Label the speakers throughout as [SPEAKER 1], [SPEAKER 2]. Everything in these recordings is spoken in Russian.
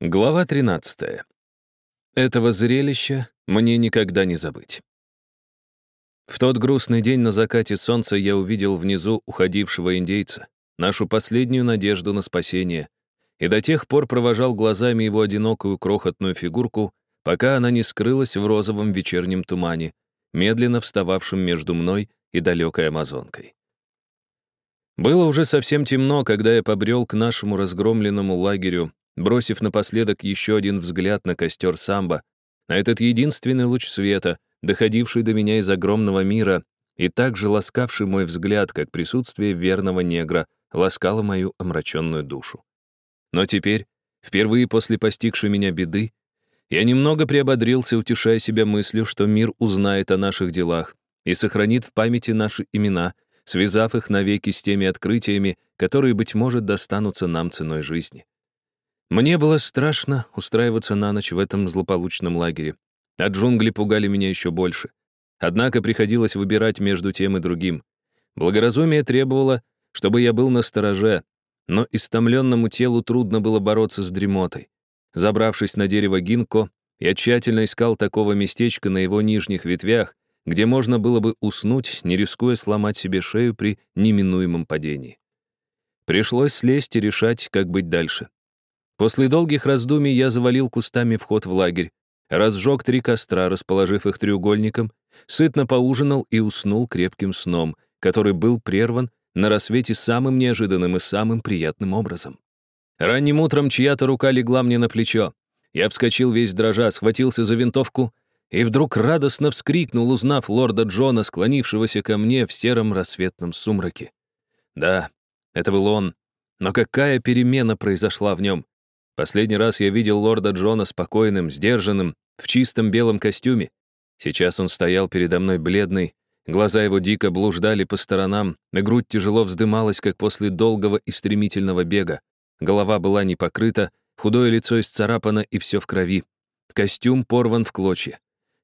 [SPEAKER 1] Глава 13. Этого зрелища мне никогда не забыть. В тот грустный день на закате солнца я увидел внизу уходившего индейца, нашу последнюю надежду на спасение, и до тех пор провожал глазами его одинокую крохотную фигурку, пока она не скрылась в розовом вечернем тумане, медленно встававшем между мной и далекой амазонкой. Было уже совсем темно, когда я побрел к нашему разгромленному лагерю бросив напоследок еще один взгляд на костер самбо, на этот единственный луч света, доходивший до меня из огромного мира и также ласкавший мой взгляд, как присутствие верного негра ласкало мою омраченную душу. Но теперь, впервые после постигшей меня беды, я немного приободрился, утешая себя мыслью, что мир узнает о наших делах и сохранит в памяти наши имена, связав их навеки с теми открытиями, которые, быть может, достанутся нам ценой жизни. Мне было страшно устраиваться на ночь в этом злополучном лагере, а джунгли пугали меня еще больше. Однако приходилось выбирать между тем и другим. Благоразумие требовало, чтобы я был на стороже, но истомленному телу трудно было бороться с дремотой. Забравшись на дерево гинко, я тщательно искал такого местечка на его нижних ветвях, где можно было бы уснуть, не рискуя сломать себе шею при неминуемом падении. Пришлось слезть и решать, как быть дальше. После долгих раздумий я завалил кустами вход в лагерь, разжег три костра, расположив их треугольником, сытно поужинал и уснул крепким сном, который был прерван на рассвете самым неожиданным и самым приятным образом. Ранним утром чья-то рука легла мне на плечо. Я вскочил весь дрожа, схватился за винтовку и вдруг радостно вскрикнул, узнав лорда Джона, склонившегося ко мне в сером рассветном сумраке. Да, это был он. Но какая перемена произошла в нем? Последний раз я видел лорда Джона спокойным, сдержанным, в чистом белом костюме. Сейчас он стоял передо мной бледный, глаза его дико блуждали по сторонам, грудь тяжело вздымалась, как после долгого и стремительного бега. Голова была не покрыта, худое лицо исцарапано и все в крови. Костюм порван в клочья.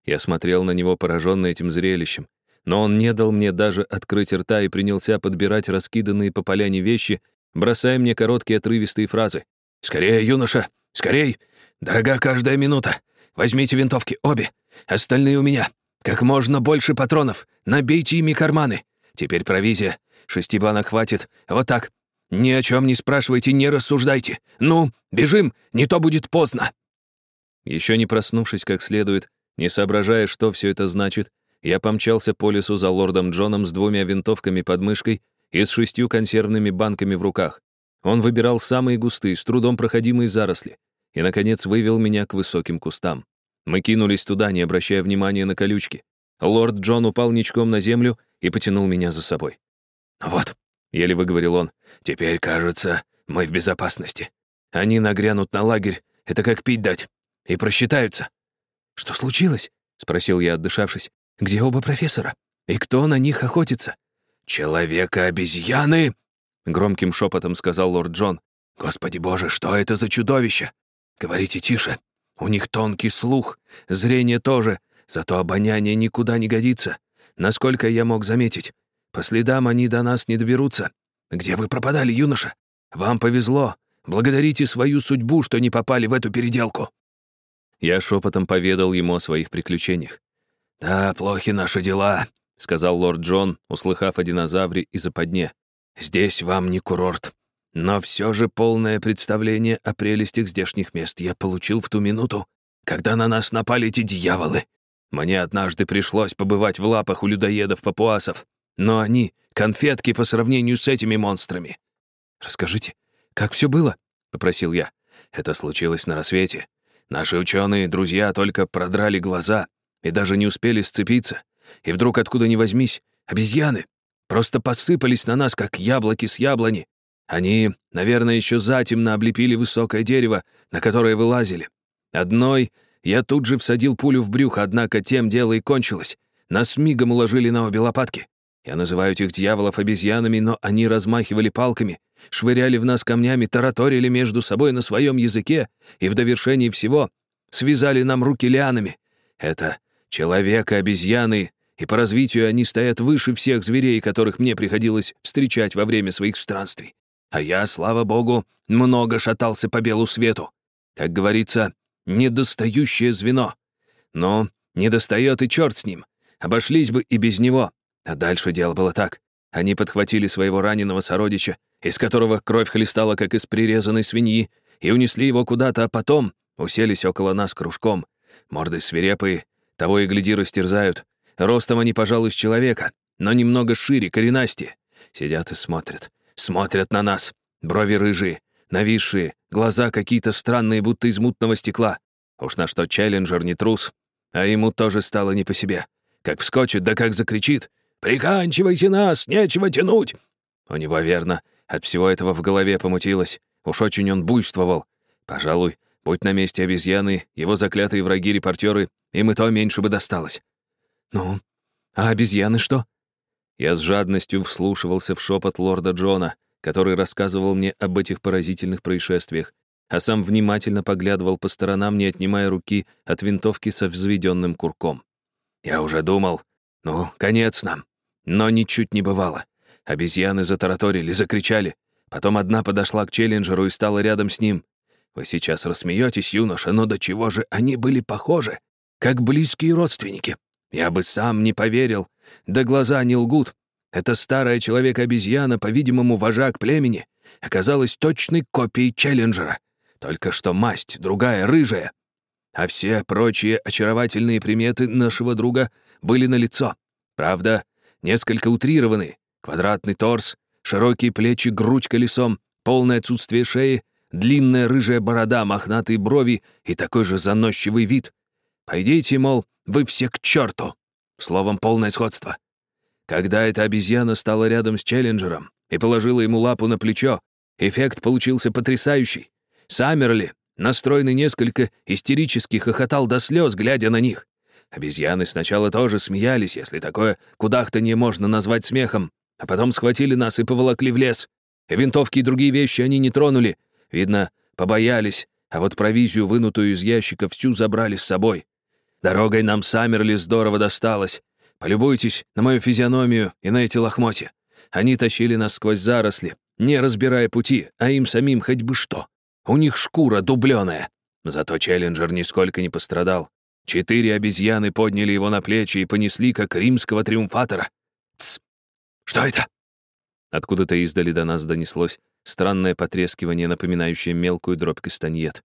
[SPEAKER 1] Я смотрел на него, пораженный этим зрелищем. Но он не дал мне даже открыть рта и принялся подбирать раскиданные по поляне вещи, бросая мне короткие отрывистые фразы. «Скорее, юноша! Скорей! Дорога каждая минута! Возьмите винтовки, обе! Остальные у меня! Как можно больше патронов! Набейте ими карманы! Теперь провизия! Шести банок хватит! Вот так! Ни о чем не спрашивайте, не рассуждайте! Ну, бежим! Не то будет поздно!» Еще не проснувшись как следует, не соображая, что все это значит, я помчался по лесу за лордом Джоном с двумя винтовками под мышкой и с шестью консервными банками в руках. Он выбирал самые густые, с трудом проходимые заросли, и, наконец, вывел меня к высоким кустам. Мы кинулись туда, не обращая внимания на колючки. Лорд Джон упал ничком на землю и потянул меня за собой. «Вот», — еле выговорил он, — «теперь, кажется, мы в безопасности. Они нагрянут на лагерь, это как пить дать, и просчитаются». «Что случилось?» — спросил я, отдышавшись. «Где оба профессора? И кто на них охотится?» «Человека-обезьяны!» Громким шепотом сказал лорд Джон. «Господи боже, что это за чудовище? Говорите тише. У них тонкий слух, зрение тоже, зато обоняние никуда не годится. Насколько я мог заметить, по следам они до нас не доберутся. Где вы пропадали, юноша? Вам повезло. Благодарите свою судьбу, что не попали в эту переделку». Я шепотом поведал ему о своих приключениях. «Да, плохи наши дела», — сказал лорд Джон, услыхав о динозавре и западне. Здесь вам не курорт. Но все же полное представление о прелестях здешних мест я получил в ту минуту, когда на нас напали эти дьяволы. Мне однажды пришлось побывать в лапах у людоедов-папуасов, но они — конфетки по сравнению с этими монстрами. «Расскажите, как все было?» — попросил я. Это случилось на рассвете. Наши ученые, друзья, только продрали глаза и даже не успели сцепиться. И вдруг, откуда ни возьмись, обезьяны Просто посыпались на нас, как яблоки с яблони. Они, наверное, еще затемно облепили высокое дерево, на которое вылазили. Одной я тут же всадил пулю в брюхо, однако тем дело и кончилось. Нас мигом уложили на обе лопатки. Я называю этих дьяволов обезьянами, но они размахивали палками, швыряли в нас камнями, тараторили между собой на своем языке и в довершении всего связали нам руки лианами. Это человека-обезьяны и по развитию они стоят выше всех зверей, которых мне приходилось встречать во время своих странствий. А я, слава богу, много шатался по белу свету. Как говорится, недостающее звено. Но не достает и черт с ним. Обошлись бы и без него. А дальше дело было так. Они подхватили своего раненого сородича, из которого кровь хлестала, как из прирезанной свиньи, и унесли его куда-то, а потом уселись около нас кружком. Морды свирепые, того и гляди растерзают. Ростом они, пожалуй, с человека, но немного шире, коренасти. Сидят и смотрят. Смотрят на нас. Брови рыжие, нависшие, глаза какие-то странные, будто из мутного стекла. Уж на что Челленджер не трус, а ему тоже стало не по себе. Как вскочит, да как закричит. «Приканчивайте нас, нечего тянуть!» У него, верно, от всего этого в голове помутилось. Уж очень он буйствовал. Пожалуй, будь на месте обезьяны, его заклятые враги-репортеры, им и то меньше бы досталось. «Ну, а обезьяны что?» Я с жадностью вслушивался в шепот лорда Джона, который рассказывал мне об этих поразительных происшествиях, а сам внимательно поглядывал по сторонам, не отнимая руки от винтовки со взведенным курком. Я уже думал, ну, конец нам. Но ничуть не бывало. Обезьяны затараторили, закричали. Потом одна подошла к Челленджеру и стала рядом с ним. Вы сейчас рассмеетесь, юноша, но до чего же они были похожи? Как близкие родственники. Я бы сам не поверил. Да глаза не лгут. Эта старая человек-обезьяна, по-видимому, вожак племени, оказалась точной копией Челленджера. Только что масть другая, рыжая. А все прочие очаровательные приметы нашего друга были налицо. Правда, несколько утрированы. Квадратный торс, широкие плечи, грудь колесом, полное отсутствие шеи, длинная рыжая борода, мохнатые брови и такой же заносчивый вид. Пойдите, мол, вы все к черту. Словом, полное сходство. Когда эта обезьяна стала рядом с Челленджером и положила ему лапу на плечо, эффект получился потрясающий. Саммерли, настроенный несколько истерически, хохотал до слез, глядя на них. Обезьяны сначала тоже смеялись, если такое кудахтанье можно назвать смехом, а потом схватили нас и поволокли в лес. Винтовки и другие вещи они не тронули. Видно, побоялись, а вот провизию, вынутую из ящика, всю забрали с собой. Дорогой нам Саммерли здорово досталось. Полюбуйтесь на мою физиономию и на эти лохмотья. Они тащили нас сквозь заросли, не разбирая пути, а им самим хоть бы что. У них шкура дубленая. Зато Челленджер нисколько не пострадал. Четыре обезьяны подняли его на плечи и понесли, как римского триумфатора. Тсс! Что это? Откуда-то издали до нас донеслось странное потрескивание, напоминающее мелкую дробь кастаньет.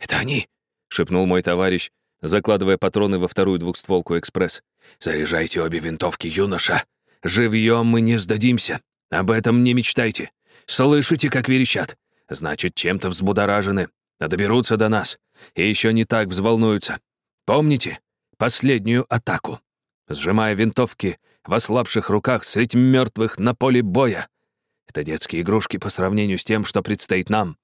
[SPEAKER 1] «Это они!» — шепнул мой товарищ, закладывая патроны во вторую двухстволку «Экспресс». «Заряжайте обе винтовки, юноша! Живьем мы не сдадимся! Об этом не мечтайте! Слышите, как верещат? Значит, чем-то взбудоражены, а доберутся до нас, и еще не так взволнуются. Помните последнюю атаку? Сжимая винтовки в ослабших руках средь мертвых на поле боя. Это детские игрушки по сравнению с тем, что предстоит нам.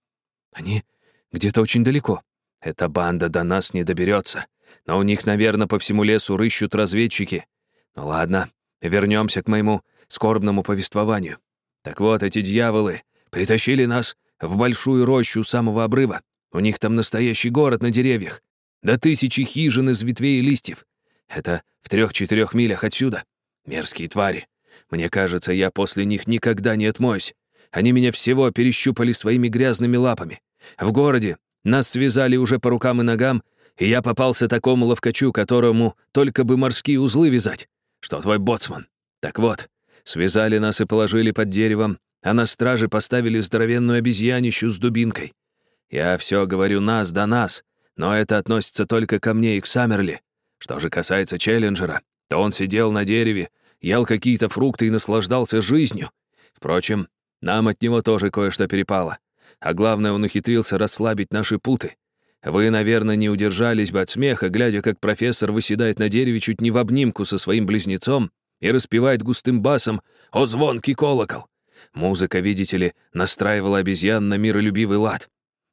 [SPEAKER 1] Они где-то очень далеко. Эта банда до нас не доберется, но у них, наверное, по всему лесу рыщут разведчики. Ну ладно, вернемся к моему скорбному повествованию. Так вот, эти дьяволы притащили нас в большую рощу самого обрыва. У них там настоящий город на деревьях. До тысячи хижин из ветвей и листьев. Это в трех-четырех милях отсюда. Мерзкие твари. Мне кажется, я после них никогда не отмоюсь. Они меня всего перещупали своими грязными лапами. В городе нас связали уже по рукам и ногам, и я попался такому ловкачу, которому только бы морские узлы вязать, что твой боцман. Так вот, связали нас и положили под деревом, а на страже поставили здоровенную обезьянищу с дубинкой. Я все говорю нас да нас, но это относится только ко мне и к Саммерли. Что же касается Челленджера, то он сидел на дереве, ел какие-то фрукты и наслаждался жизнью. Впрочем, нам от него тоже кое-что перепало. А главное, он ухитрился расслабить наши путы. Вы, наверное, не удержались бы от смеха, глядя, как профессор выседает на дереве чуть не в обнимку со своим близнецом и распевает густым басом «О, звонкий колокол!». Музыка, видите ли, настраивала обезьян на миролюбивый лад.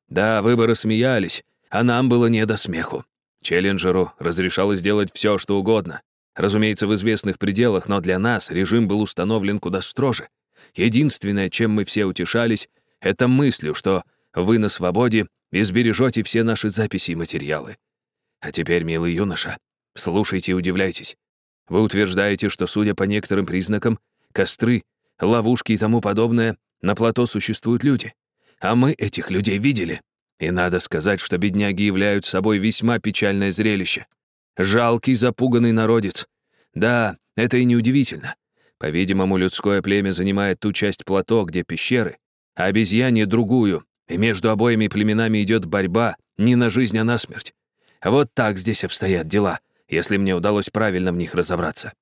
[SPEAKER 1] Да, выборы смеялись, а нам было не до смеху. Челленджеру разрешалось делать все, что угодно. Разумеется, в известных пределах, но для нас режим был установлен куда строже. Единственное, чем мы все утешались, это мыслью, что вы на свободе и сбережете все наши записи и материалы. А теперь, милый юноша, слушайте и удивляйтесь. Вы утверждаете, что, судя по некоторым признакам, костры, ловушки и тому подобное, на плато существуют люди. А мы этих людей видели. И надо сказать, что бедняги являют собой весьма печальное зрелище. Жалкий, запуганный народец. Да, это и неудивительно. По-видимому, людское племя занимает ту часть плато, где пещеры, а обезьяне — другую, и между обоими племенами идет борьба не на жизнь, а на смерть. Вот так здесь обстоят дела, если мне удалось правильно в них разобраться.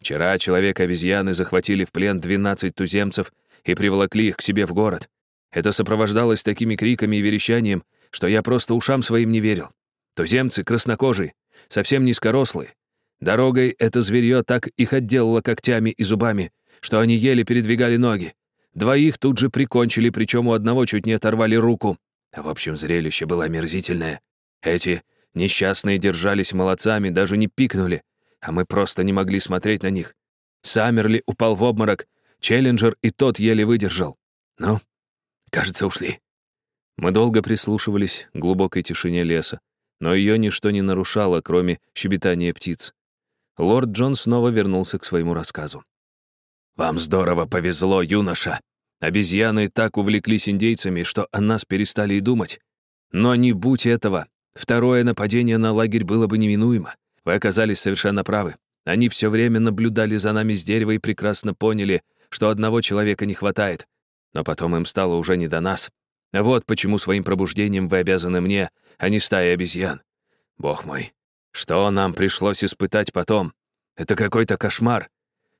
[SPEAKER 1] Вчера человек-обезьяны захватили в плен 12 туземцев и приволокли их к себе в город. Это сопровождалось такими криками и верещанием, что я просто ушам своим не верил. Туземцы краснокожие, совсем низкорослые. Дорогой это зверье так их отделало когтями и зубами, что они еле передвигали ноги. Двоих тут же прикончили, причем у одного чуть не оторвали руку. В общем, зрелище было омерзительное. Эти несчастные держались молодцами, даже не пикнули, а мы просто не могли смотреть на них. Саммерли упал в обморок, Челленджер и тот еле выдержал. Ну, кажется, ушли. Мы долго прислушивались к глубокой тишине леса, но ее ничто не нарушало, кроме щебетания птиц. Лорд Джон снова вернулся к своему рассказу. «Вам здорово повезло, юноша. Обезьяны так увлеклись индейцами, что о нас перестали и думать. Но не будь этого, второе нападение на лагерь было бы неминуемо. Вы оказались совершенно правы. Они все время наблюдали за нами с дерева и прекрасно поняли, что одного человека не хватает. Но потом им стало уже не до нас. Вот почему своим пробуждением вы обязаны мне, а не стае обезьян. Бог мой, что нам пришлось испытать потом? Это какой-то кошмар.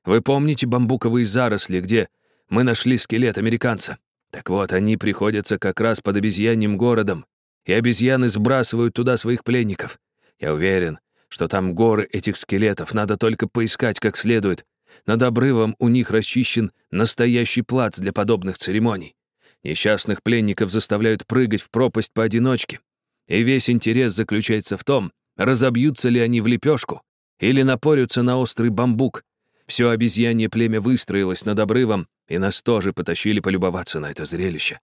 [SPEAKER 1] Вы помните бамбуковые заросли, где мы нашли скелет американца? Так вот, они приходятся как раз под обезьяньим городом, и обезьяны сбрасывают туда своих пленников. Я уверен, что там горы этих скелетов, надо только поискать как следует. Над обрывом у них расчищен настоящий плац для подобных церемоний. Несчастных пленников заставляют прыгать в пропасть поодиночке. И весь интерес заключается в том, разобьются ли они в лепешку или напорются на острый бамбук. Все обезьянье племя выстроилось над обрывом, и нас тоже потащили полюбоваться на это зрелище.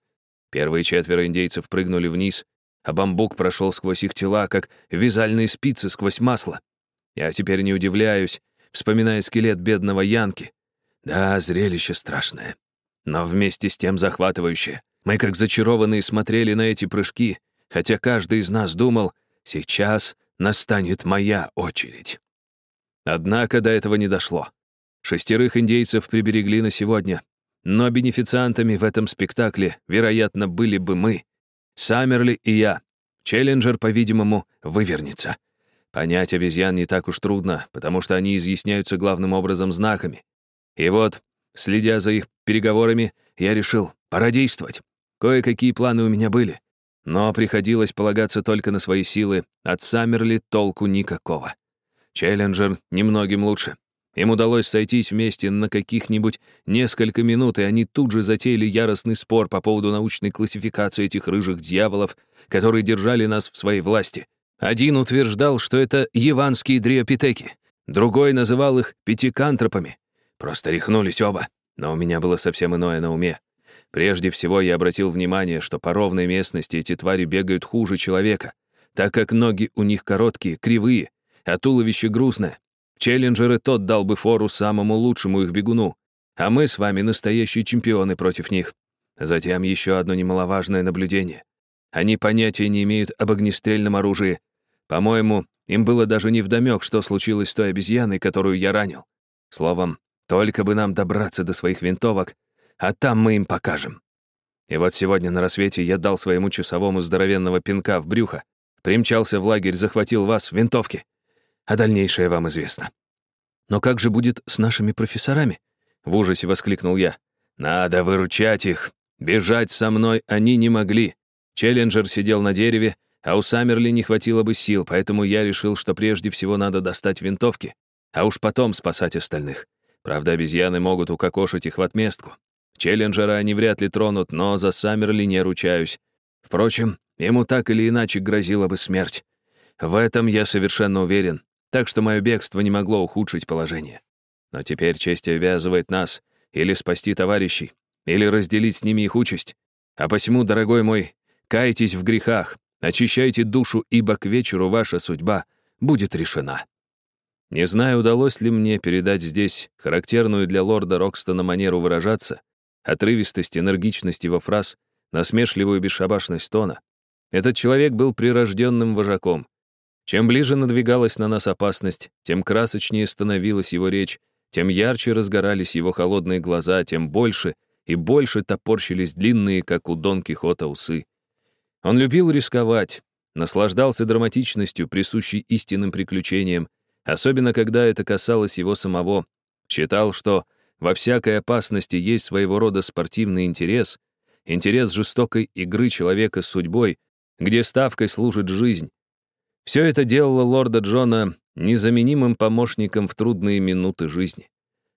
[SPEAKER 1] Первые четверо индейцев прыгнули вниз, а бамбук прошел сквозь их тела, как вязальные спицы сквозь масло. Я теперь не удивляюсь, вспоминая скелет бедного Янки. Да, зрелище страшное. Но вместе с тем захватывающее. Мы как зачарованные смотрели на эти прыжки, хотя каждый из нас думал, сейчас настанет моя очередь. Однако до этого не дошло. Шестерых индейцев приберегли на сегодня, но бенефициантами в этом спектакле, вероятно, были бы мы. Саммерли и я. Челленджер, по-видимому, вывернется. Понять обезьян не так уж трудно, потому что они изъясняются главным образом знаками. И вот, следя за их переговорами, я решил, пора действовать. Кое-какие планы у меня были. Но приходилось полагаться только на свои силы, от Саммерли толку никакого. Челленджер немногим лучше. Им удалось сойтись вместе на каких-нибудь несколько минут, и они тут же затеяли яростный спор по поводу научной классификации этих рыжих дьяволов, которые держали нас в своей власти. Один утверждал, что это яванские дриопитеки, другой называл их пятикантропами. Просто рехнулись оба, но у меня было совсем иное на уме. Прежде всего я обратил внимание, что по ровной местности эти твари бегают хуже человека, так как ноги у них короткие, кривые, а туловище грустное. Челленджеры тот дал бы фору самому лучшему их бегуну, а мы с вами настоящие чемпионы против них. Затем еще одно немаловажное наблюдение. Они понятия не имеют об огнестрельном оружии. По-моему, им было даже невдомёк, что случилось с той обезьяной, которую я ранил. Словом, только бы нам добраться до своих винтовок, а там мы им покажем. И вот сегодня на рассвете я дал своему часовому здоровенного пинка в брюхо, примчался в лагерь, захватил вас в винтовке а дальнейшее вам известно. Но как же будет с нашими профессорами? В ужасе воскликнул я. Надо выручать их. Бежать со мной они не могли. Челленджер сидел на дереве, а у Саммерли не хватило бы сил, поэтому я решил, что прежде всего надо достать винтовки, а уж потом спасать остальных. Правда, обезьяны могут укокошить их в отместку. Челленджера они вряд ли тронут, но за Саммерли не ручаюсь. Впрочем, ему так или иначе грозила бы смерть. В этом я совершенно уверен, так что мое бегство не могло ухудшить положение. Но теперь честь обязывает нас или спасти товарищей, или разделить с ними их участь. А посему, дорогой мой, кайтесь в грехах, очищайте душу, ибо к вечеру ваша судьба будет решена. Не знаю, удалось ли мне передать здесь характерную для лорда Рокстона манеру выражаться, отрывистость, энергичность его фраз, насмешливую бесшабашность тона. Этот человек был прирожденным вожаком. Чем ближе надвигалась на нас опасность, тем красочнее становилась его речь, тем ярче разгорались его холодные глаза, тем больше и больше топорщились длинные, как у Дон Кихота, усы. Он любил рисковать, наслаждался драматичностью, присущей истинным приключениям, особенно когда это касалось его самого, считал, что во всякой опасности есть своего рода спортивный интерес, интерес жестокой игры человека с судьбой, где ставкой служит жизнь. Все это делало лорда Джона незаменимым помощником в трудные минуты жизни.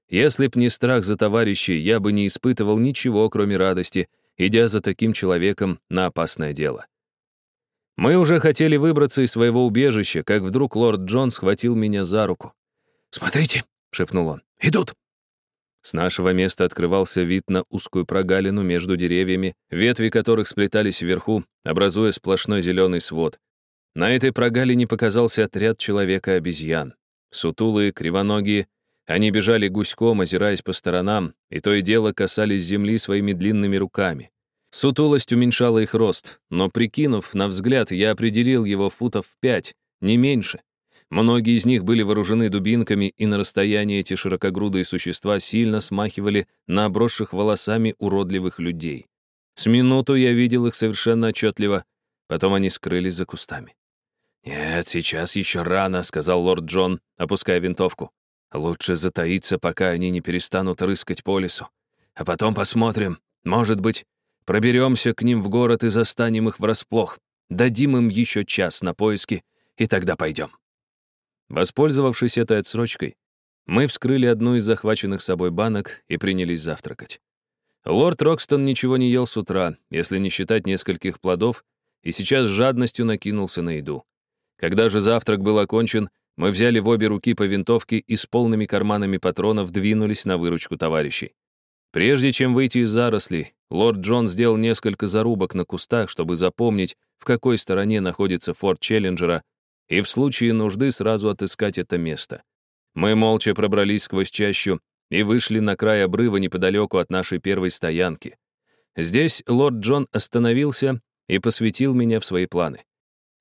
[SPEAKER 1] Если б не страх за товарищей, я бы не испытывал ничего, кроме радости, идя за таким человеком на опасное дело. Мы уже хотели выбраться из своего убежища, как вдруг лорд Джон схватил меня за руку.
[SPEAKER 2] «Смотрите», — шепнул он, — «идут».
[SPEAKER 1] С нашего места открывался вид на узкую прогалину между деревьями, ветви которых сплетались вверху, образуя сплошной зеленый свод. На этой прогалине показался отряд человека-обезьян. Сутулые, кривоногие, они бежали гуськом, озираясь по сторонам, и то и дело касались земли своими длинными руками. Сутулость уменьшала их рост, но, прикинув на взгляд, я определил его футов в пять, не меньше. Многие из них были вооружены дубинками, и на расстоянии эти широкогрудые существа сильно смахивали на обросших волосами уродливых людей. С минуту я видел их совершенно отчетливо, потом они скрылись за кустами.
[SPEAKER 2] «Нет, сейчас еще рано», — сказал лорд Джон, опуская винтовку. «Лучше затаиться, пока они не перестанут рыскать по лесу. А потом посмотрим. Может быть, проберемся к ним в город и застанем их врасплох. Дадим им еще час на поиски, и тогда пойдем».
[SPEAKER 1] Воспользовавшись этой отсрочкой, мы вскрыли одну из захваченных собой банок и принялись завтракать. Лорд Рокстон ничего не ел с утра, если не считать нескольких плодов, и сейчас с жадностью накинулся на еду. Когда же завтрак был окончен, мы взяли в обе руки по винтовке и с полными карманами патронов двинулись на выручку товарищей. Прежде чем выйти из зарослей, лорд Джон сделал несколько зарубок на кустах, чтобы запомнить, в какой стороне находится форт Челленджера и в случае нужды сразу отыскать это место. Мы молча пробрались сквозь чащу и вышли на край обрыва неподалеку от нашей первой стоянки. Здесь лорд Джон остановился и посвятил меня в свои планы.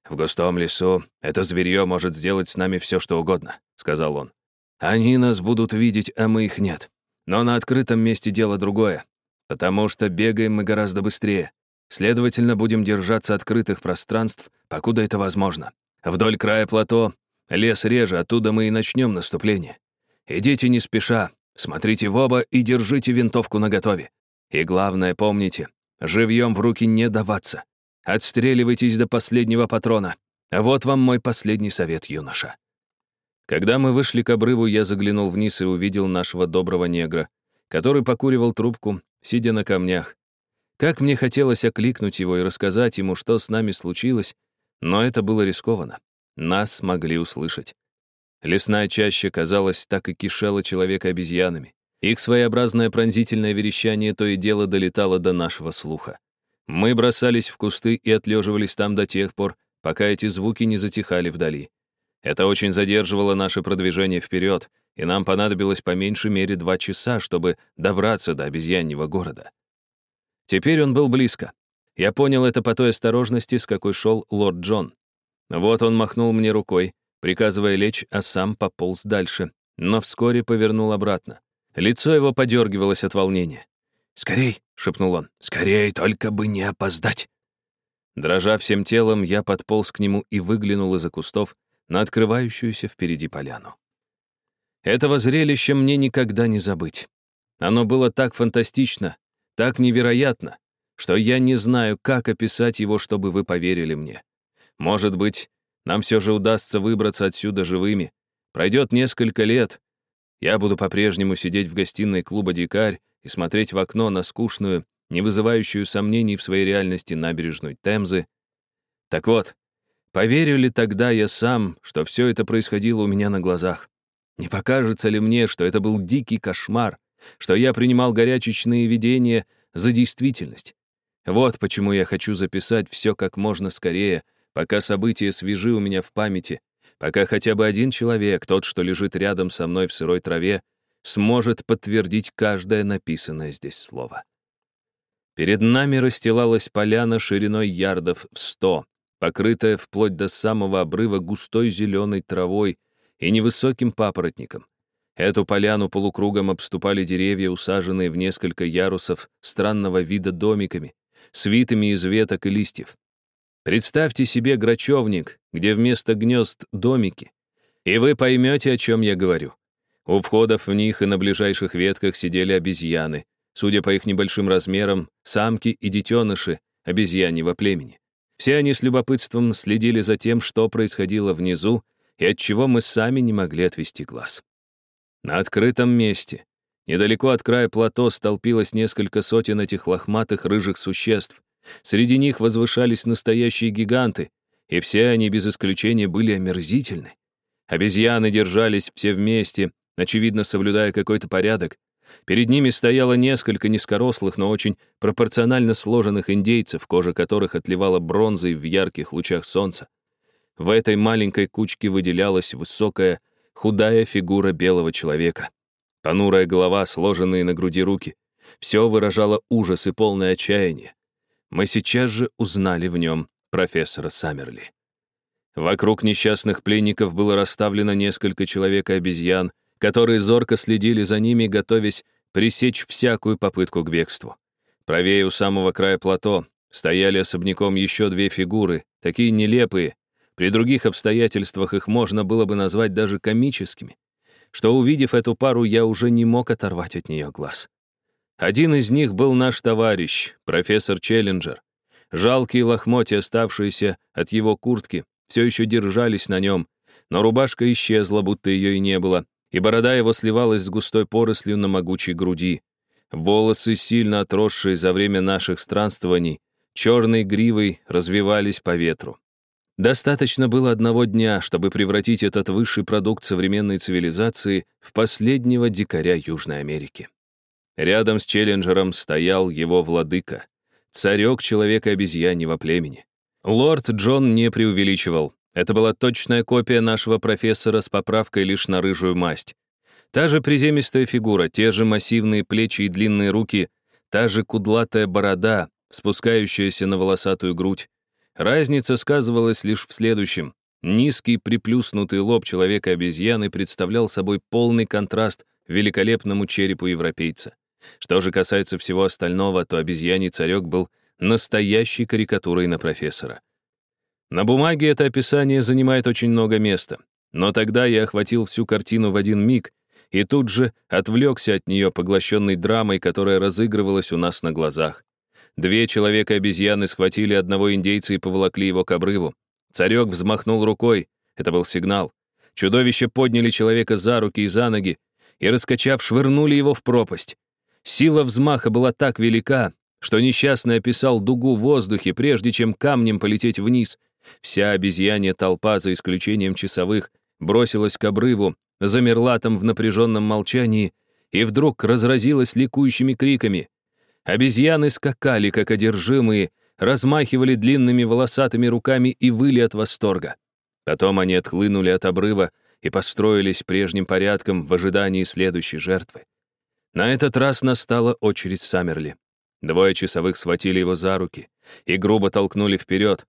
[SPEAKER 2] «В густом лесу это зверье может сделать с нами все, что угодно», — сказал он. «Они нас будут видеть, а мы их нет. Но на открытом месте дело другое, потому что бегаем мы гораздо быстрее. Следовательно, будем держаться открытых пространств, покуда это возможно. Вдоль края плато лес реже, оттуда мы и начнем наступление. Идите не спеша, смотрите в оба и держите винтовку наготове. И главное, помните, живьем в руки не даваться. Отстреливайтесь до последнего патрона. Вот вам мой последний совет, юноша.
[SPEAKER 1] Когда мы вышли к обрыву, я заглянул вниз и увидел нашего доброго негра, который покуривал трубку, сидя на камнях. Как мне хотелось окликнуть его и рассказать ему, что с нами случилось, но это было рискованно. Нас могли услышать. Лесная чаща, казалось, так и кишела человека-обезьянами. Их своеобразное пронзительное верещание то и дело долетало до нашего слуха. Мы бросались в кусты и отлеживались там до тех пор, пока эти звуки не затихали вдали. Это очень задерживало наше продвижение вперед, и нам понадобилось по меньшей мере два часа, чтобы добраться до обезьяньего города. Теперь он был близко. Я понял это по той осторожности, с какой шел лорд Джон. Вот он махнул мне рукой, приказывая лечь, а сам пополз дальше, но вскоре повернул обратно. Лицо его подергивалось от волнения.
[SPEAKER 2] «Скорей!» — шепнул он. «Скорей, только бы не опоздать!»
[SPEAKER 1] Дрожа всем телом, я подполз к нему и выглянул из-за кустов на открывающуюся впереди поляну. Этого зрелища мне никогда не забыть. Оно было так фантастично, так невероятно, что я не знаю, как описать его, чтобы вы поверили мне. Может быть, нам все же удастся выбраться отсюда живыми. Пройдет несколько лет. Я буду по-прежнему сидеть в гостиной клуба «Дикарь» и смотреть в окно на скучную, не вызывающую сомнений в своей реальности набережную Темзы. Так вот, поверю ли тогда я сам, что все это происходило у меня на глазах? Не покажется ли мне, что это был дикий кошмар, что я принимал горячечные видения за действительность? Вот почему я хочу записать все как можно скорее, пока события свежи у меня в памяти, пока хотя бы один человек, тот, что лежит рядом со мной в сырой траве, сможет подтвердить каждое написанное здесь слово. Перед нами расстилалась поляна шириной ярдов в сто, покрытая вплоть до самого обрыва густой зеленой травой и невысоким папоротником. Эту поляну полукругом обступали деревья, усаженные в несколько ярусов странного вида домиками, свитыми из веток и листьев. Представьте себе грачевник, где вместо гнезд домики, и вы поймете, о чем я говорю. У входов в них и на ближайших ветках сидели обезьяны, судя по их небольшим размерам, самки и детеныши обезьяньего племени. Все они с любопытством следили за тем, что происходило внизу, и от чего мы сами не могли отвести глаз. На открытом месте, недалеко от края плато, столпилось несколько сотен этих лохматых рыжих существ. Среди них возвышались настоящие гиганты, и все они без исключения были омерзительны. Обезьяны держались все вместе, очевидно, соблюдая какой-то порядок. Перед ними стояло несколько низкорослых, но очень пропорционально сложенных индейцев, кожа которых отливала бронзой в ярких лучах солнца. В этой маленькой кучке выделялась высокая, худая фигура белого человека. Понурая голова, сложенные на груди руки. Все выражало ужас и полное отчаяние. Мы сейчас же узнали в нем профессора Саммерли. Вокруг несчастных пленников было расставлено несколько человек и обезьян, которые зорко следили за ними, готовясь пресечь всякую попытку к бегству. Правее у самого края плато стояли особняком еще две фигуры, такие нелепые, при других обстоятельствах их можно было бы назвать даже комическими, что, увидев эту пару, я уже не мог оторвать от нее глаз. Один из них был наш товарищ, профессор Челленджер. Жалкие лохмотья, оставшиеся от его куртки, все еще держались на нем, но рубашка исчезла, будто ее и не было, и борода его сливалась с густой порослью на могучей груди. Волосы, сильно отросшие за время наших странствований, черной гривой развивались по ветру. Достаточно было одного дня, чтобы превратить этот высший продукт современной цивилизации в последнего дикаря Южной Америки. Рядом с Челленджером стоял его владыка, царек человека-обезьяньего племени. Лорд Джон не преувеличивал. Это была точная копия нашего профессора с поправкой лишь на рыжую масть. Та же приземистая фигура, те же массивные плечи и длинные руки, та же кудлатая борода, спускающаяся на волосатую грудь. Разница сказывалась лишь в следующем. Низкий приплюснутый лоб человека-обезьяны представлял собой полный контраст великолепному черепу европейца. Что же касается всего остального, то обезьяний царек был настоящей карикатурой на профессора. На бумаге это описание занимает очень много места, но тогда я охватил всю картину в один миг и тут же отвлекся от нее, поглощенной драмой, которая разыгрывалась у нас на глазах. Две человека-обезьяны схватили одного индейца и поволокли его к обрыву. Царек взмахнул рукой, это был сигнал. Чудовище подняли человека за руки и за ноги и, раскачав, швырнули его в пропасть. Сила взмаха была так велика, что несчастный описал дугу в воздухе, прежде чем камнем полететь вниз, Вся обезьянья толпа, за исключением часовых, бросилась к обрыву, замерла там в напряженном молчании и вдруг разразилась ликующими криками. Обезьяны скакали, как одержимые, размахивали длинными волосатыми руками и выли от восторга. Потом они отхлынули от обрыва и построились прежним порядком в ожидании следующей жертвы. На этот раз настала очередь Саммерли. Двое часовых схватили его за руки и грубо толкнули вперед,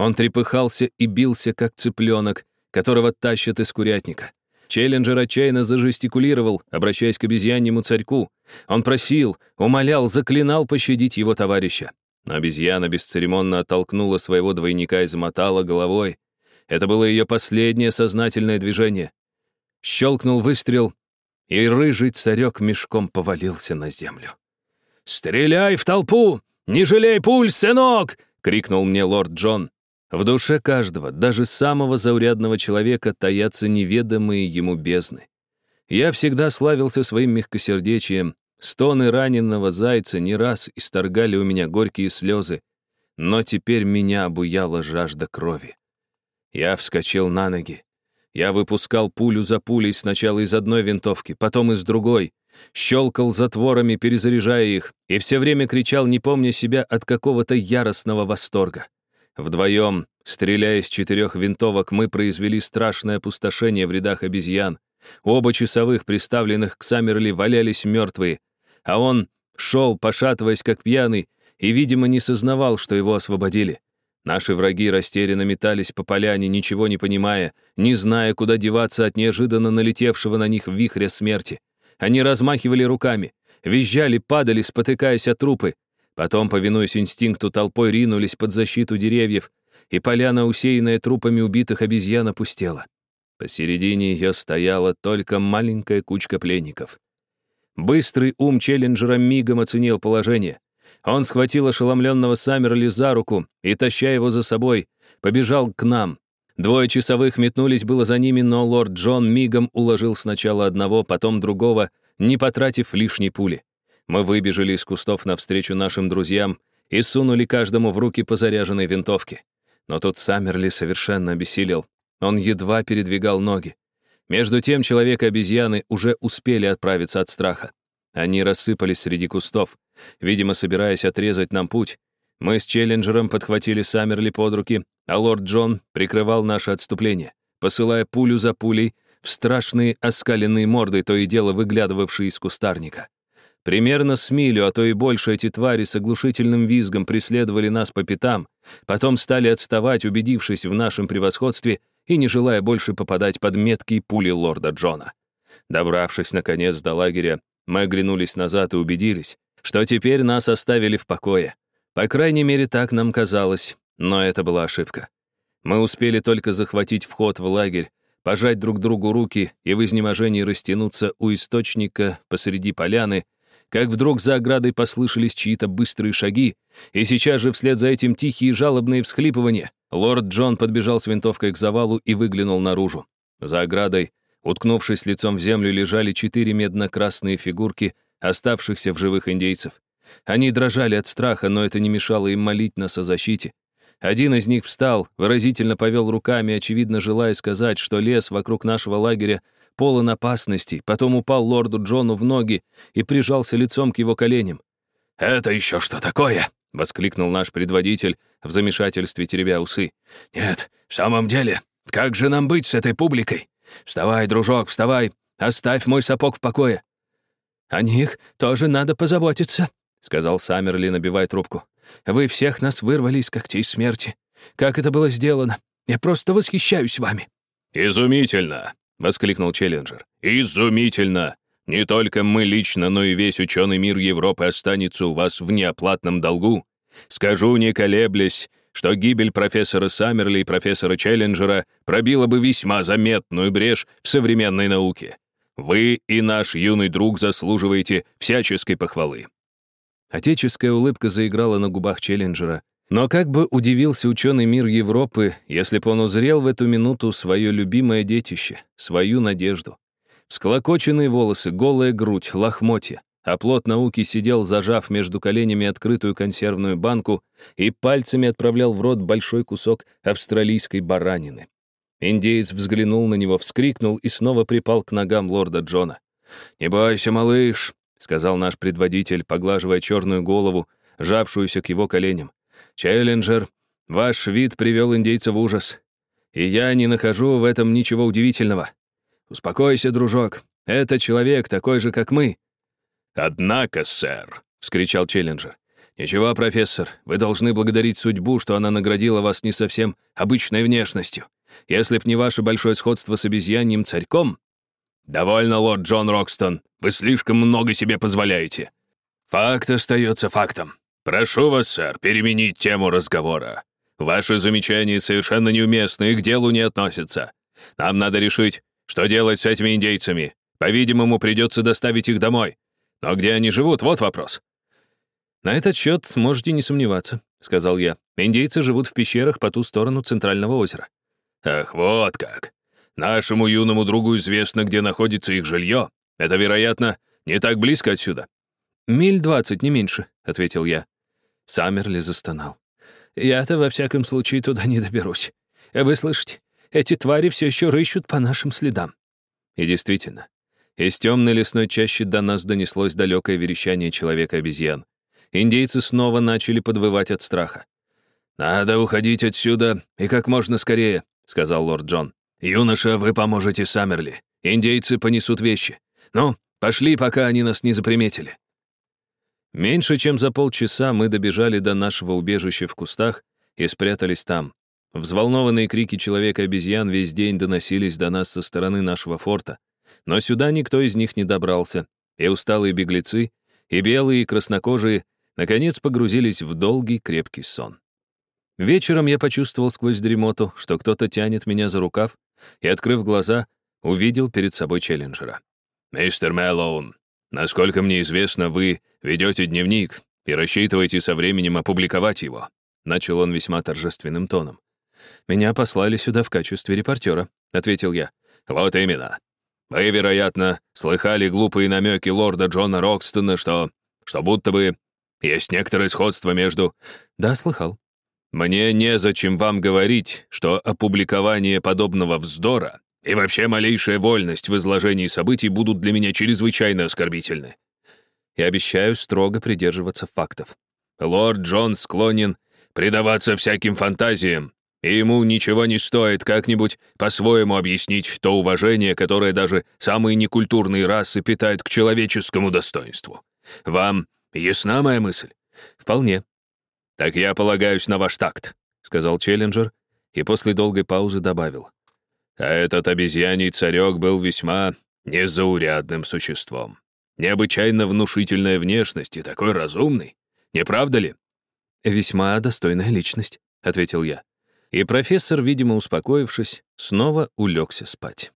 [SPEAKER 1] он трепыхался и бился, как цыпленок, которого тащат из курятника. Челленджер отчаянно зажестикулировал, обращаясь к обезьяньему царьку. Он просил, умолял, заклинал пощадить его товарища. Но обезьяна бесцеремонно оттолкнула своего двойника и замотала головой. Это было ее последнее сознательное движение. Щелкнул выстрел, и рыжий царек мешком повалился на землю. «Стреляй в толпу! Не жалей пуль, сынок!» — крикнул мне лорд Джон. В душе каждого, даже самого заурядного человека, таятся неведомые ему бездны. Я всегда славился своим мягкосердечием. Стоны раненого зайца не раз исторгали у меня горькие слезы, но теперь меня обуяла жажда крови. Я вскочил на ноги. Я выпускал пулю за пулей сначала из одной винтовки, потом из другой, щелкал затворами, перезаряжая их, и все время кричал, не помня себя от какого-то яростного восторга. Вдвоем, стреляя из четырех винтовок, мы произвели страшное опустошение в рядах обезьян. Оба часовых, приставленных к Саммерли, валялись мертвые, а он шел, пошатываясь как пьяный, и, видимо, не сознавал, что его освободили. Наши враги растерянно метались по поляне, ничего не понимая, не зная, куда деваться от неожиданно налетевшего на них вихря смерти. Они размахивали руками, визжали, падали, спотыкаясь от трупы. Потом, повинуясь инстинкту, толпой ринулись под защиту деревьев, и поляна, усеянная трупами убитых обезьян, опустела. Посередине ее стояла только маленькая кучка пленников. Быстрый ум Челленджера мигом оценил положение. Он схватил ошеломленного Саммерли за руку и, таща его за собой, побежал к нам. Двое часовых метнулись было за ними, но лорд Джон мигом уложил сначала одного, потом другого, не потратив лишней пули. Мы выбежали из кустов навстречу нашим друзьям и сунули каждому в руки по заряженной винтовке. Но тут Саммерли совершенно обессилел. Он едва передвигал ноги. Между тем человек и обезьяны уже успели отправиться от страха. Они рассыпались среди кустов, видимо, собираясь отрезать нам путь. Мы с Челленджером подхватили Саммерли под руки, а лорд Джон прикрывал наше отступление, посылая пулю за пулей в страшные оскаленные морды, то и дело выглядывавшие из кустарника. Примерно с милю, а то и больше эти твари с оглушительным визгом преследовали нас по пятам, потом стали отставать, убедившись в нашем превосходстве и не желая больше попадать под меткие пули лорда Джона. Добравшись, наконец, до лагеря, мы оглянулись назад и убедились, что теперь нас оставили в покое. По крайней мере, так нам казалось, но это была ошибка. Мы успели только захватить вход в лагерь, пожать друг другу руки и в изнеможении растянуться у источника посреди поляны, как вдруг за оградой послышались чьи-то быстрые шаги, и сейчас же вслед за этим тихие жалобные всхлипывания. Лорд Джон подбежал с винтовкой к завалу и выглянул наружу. За оградой Уткнувшись лицом в землю, лежали четыре медно-красные фигурки оставшихся в живых индейцев. Они дрожали от страха, но это не мешало им молить нас о защите. Один из них встал, выразительно повел руками, очевидно желая сказать, что лес вокруг нашего лагеря полон опасностей, потом упал лорду Джону в ноги и прижался лицом к его коленям.
[SPEAKER 2] «Это еще что такое?» — воскликнул наш предводитель в замешательстве теребя усы. «Нет, в самом деле, как же нам быть с этой публикой? «Вставай, дружок, вставай! Оставь мой сапог в покое!»
[SPEAKER 1] «О них тоже надо позаботиться», — сказал Саммерли, набивая трубку. «Вы всех нас вырвали из когтей смерти. Как это было сделано? Я просто восхищаюсь вами».
[SPEAKER 2] «Изумительно!» — воскликнул Челленджер. «Изумительно! Не только мы лично, но и весь ученый мир Европы останется у вас в неоплатном долгу. Скажу, не колеблясь, что гибель профессора Саммерли и профессора Челленджера пробила бы весьма заметную брешь в современной науке. Вы и наш юный друг заслуживаете всяческой похвалы».
[SPEAKER 1] Отеческая улыбка заиграла на губах Челленджера. Но как бы удивился ученый мир Европы, если бы он узрел в эту минуту свое любимое детище, свою надежду. Всклокоченные волосы, голая грудь, лохмотья. А плод науки сидел, зажав между коленями открытую консервную банку и пальцами отправлял в рот большой кусок австралийской баранины. Индеец взглянул на него, вскрикнул и снова припал к ногам лорда Джона.
[SPEAKER 2] «Не бойся, малыш», — сказал наш предводитель, поглаживая черную голову, жавшуюся к его коленям. «Челленджер, ваш вид привел индейца в ужас. И я не нахожу в этом ничего удивительного. Успокойся, дружок, это человек такой же, как мы,
[SPEAKER 1] «Однако, сэр», — вскричал Челленджер,
[SPEAKER 2] «Ничего, профессор, вы должны благодарить судьбу, что она наградила вас не совсем обычной внешностью. Если б не ваше большое сходство с обезьяньим царьком...» «Довольно, лорд Джон Рокстон, вы слишком много себе позволяете. Факт остается фактом. Прошу вас, сэр, переменить тему разговора. Ваши замечания совершенно неуместны и к делу не относятся. Нам надо решить, что делать с этими индейцами. По-видимому, придется доставить их домой. Но где они живут, вот вопрос.
[SPEAKER 1] «На этот счет можете не сомневаться», — сказал я. «Индейцы живут в пещерах по ту сторону Центрального озера».
[SPEAKER 2] «Ах, вот как! Нашему юному другу известно, где находится их жилье. Это, вероятно, не так близко отсюда».
[SPEAKER 1] «Миль двадцать, не меньше», — ответил я. Саммерли застонал. «Я-то, во всяком случае, туда не доберусь. Вы слышите? Эти твари все еще рыщут по нашим следам». И действительно, из темной лесной чащи до нас донеслось далекое верещание человека-обезьян. Индейцы снова начали подвывать от страха.
[SPEAKER 2] «Надо уходить отсюда, и как можно скорее», — сказал лорд Джон. «Юноша, вы поможете Саммерли. Индейцы понесут вещи. Ну, пошли, пока они нас не заприметили».
[SPEAKER 1] Меньше чем за полчаса мы добежали до нашего убежища в кустах и спрятались там. Взволнованные крики человека-обезьян весь день доносились до нас со стороны нашего форта, но сюда никто из них не добрался, и усталые беглецы, и белые, и краснокожие, наконец погрузились в долгий крепкий сон. Вечером я почувствовал сквозь дремоту, что кто-то тянет меня за рукав, и, открыв глаза, увидел перед собой челленджера.
[SPEAKER 2] «Мистер Мэллоун, насколько мне известно, вы ведете дневник и рассчитываете со временем опубликовать его», начал он весьма торжественным тоном.
[SPEAKER 1] «Меня послали сюда в качестве репортера», — ответил я.
[SPEAKER 2] «Вот именно. Вы, вероятно, слыхали глупые намеки лорда Джона Рокстона, что... что будто бы есть некоторое сходство между...»
[SPEAKER 1] «Да, слыхал».
[SPEAKER 2] «Мне незачем вам говорить, что опубликование подобного вздора и вообще малейшая вольность в изложении событий будут для меня чрезвычайно оскорбительны.
[SPEAKER 1] Я обещаю строго придерживаться фактов.
[SPEAKER 2] Лорд Джон склонен предаваться всяким фантазиям, и ему ничего не стоит как-нибудь по-своему объяснить то уважение, которое даже самые некультурные расы питают к человеческому достоинству. Вам ясна моя мысль?
[SPEAKER 1] Вполне.
[SPEAKER 2] Так я полагаюсь на ваш такт, сказал Челленджер и после долгой паузы добавил. А этот обезьяний царек был весьма незаурядным существом. Необычайно внушительная внешность и такой разумный. Не правда ли?
[SPEAKER 1] «Весьма достойная личность», — ответил я. И профессор, видимо, успокоившись, снова улегся спать.